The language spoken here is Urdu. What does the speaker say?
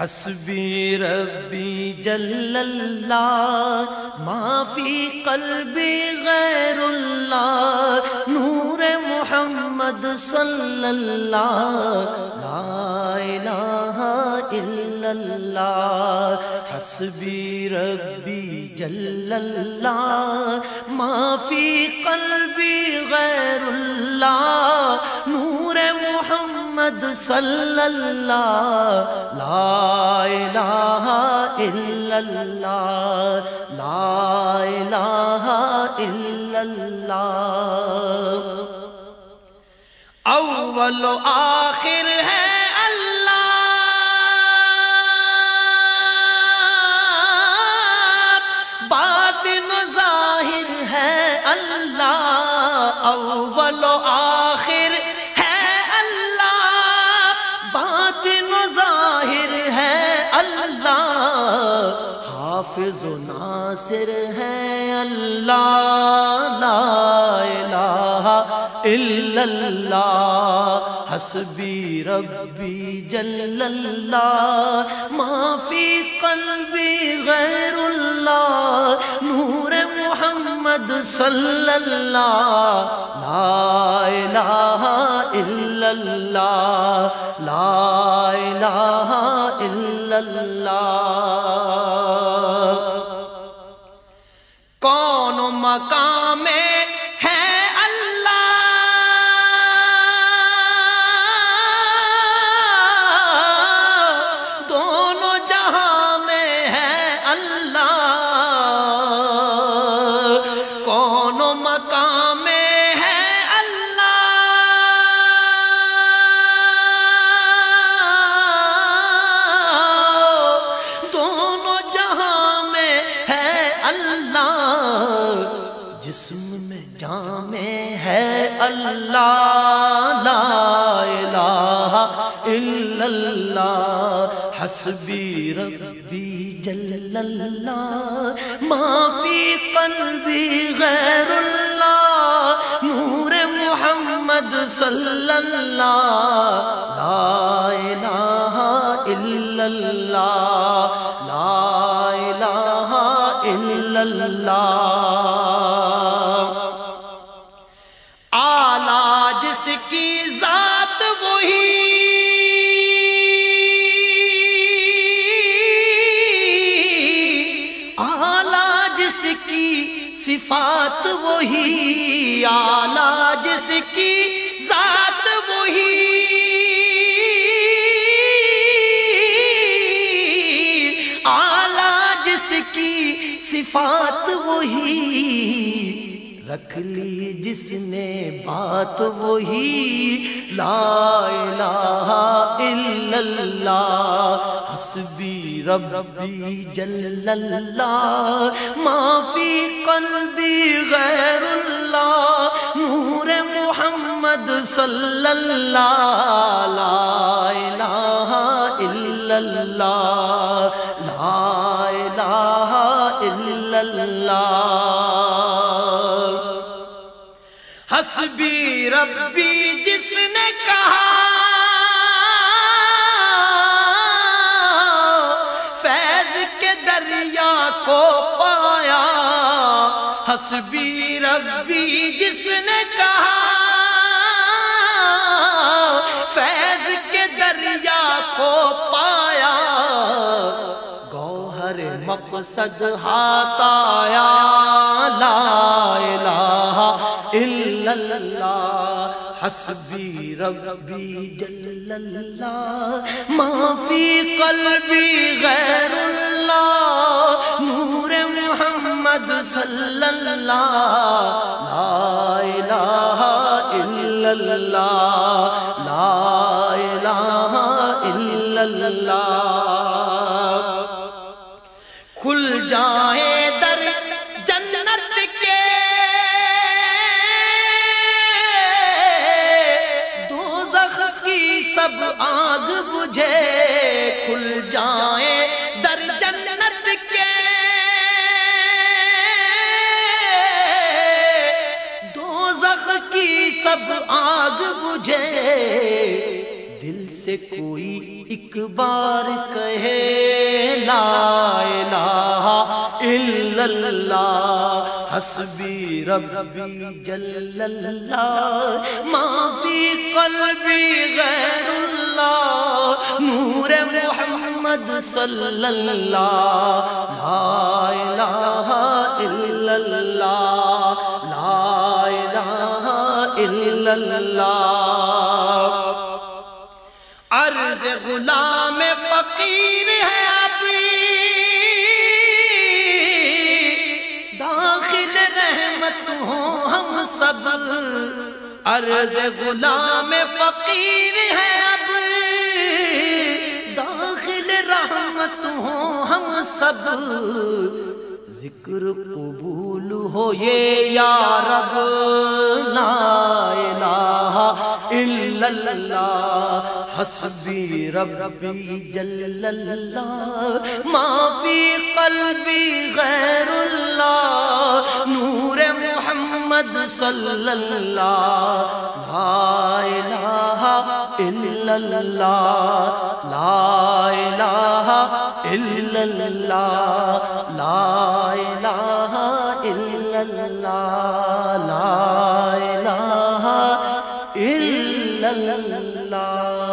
حسبی ربی جل اللہ، معافی قلبی غیر اللہ، نور محمد صلی اللہ، لا الہ الا اللہ، حسبی ربی جل اللہ، معافی قلبی غیر اللہ محمد صلی اللہ لا الہ الا اللہ لا الہ الا اللہ اول و آخر ہے اللہ. ظاہر ہے اللہ. اول و آخر حافظ و ناصر ہے اللہ، لا الہ الا اللہ، حسبی ربی جل اللہ ما فی قلبی غیر اللہ، نور محمد صلی اللہ، لا الہ الا اللہ، لا الہ الا اللہ۔ مقام ہے اللہ۔ دونوں جہاں میں ہے اللہ۔ اللہ لا الہ الا اللہ. حسبی ربی جل اللہ. ما فی قلبی غیر اللہ. نور محمد صلی اللہ. لا الہ الا اللہ. لا الہ الا اللہ. کی صفات وہی آلہ جس کی ذات وہی۔ آلہ جس کی صفات وہی۔ رکھ لی جس نے بات وہی لا الہ الا اللہ، حسبی ربی جل اللہ ما فی قلبی غیر اللہ، نور محمد صلی اللہ حسبی ربی جس نے کہا، فیض کے دریا کو پایا۔ حسبی ربی جس نے کہا، فیض کے دریا کو پایا۔ گوہر مقصد ہاتھ آیا۔ اللہ حسبی ربی جل اللہ ما فی قلبی غیر اللہ نور محمد صلی اللہ لا الہ الا اللہ، لا الہ الا اللہ۔ سب آگ بجھے کھل جائیں در جنت کے۔ دوزخ کی سب آگ بجھے دل سے کوئی ایک بار کہے، لا الہ الا اللہ، حسبی ربی جل اللہ ما فی قلبی غیر اللہ، نور محمد صلی اللہ، لا الہ الا اللہ، لا الہ الا اللہ۔ غلام فقیر ہے اب داخل رحمت ہو ہم سب۔ عرض غلام فقیر ہے اب۔ داخل رحمت ہو ہم سب۔ ذکر قبول ہو یہ یا رب لا الہ الا اللہ حسبی ربی جل اللہ۔ ما فی قلبی غیر اللہ، نور محمد صلی اللہ، لا الہ الا اللہ، لا الہ الا اللہ، لا الہ الا اللہ، لا الہ الا اللہ۔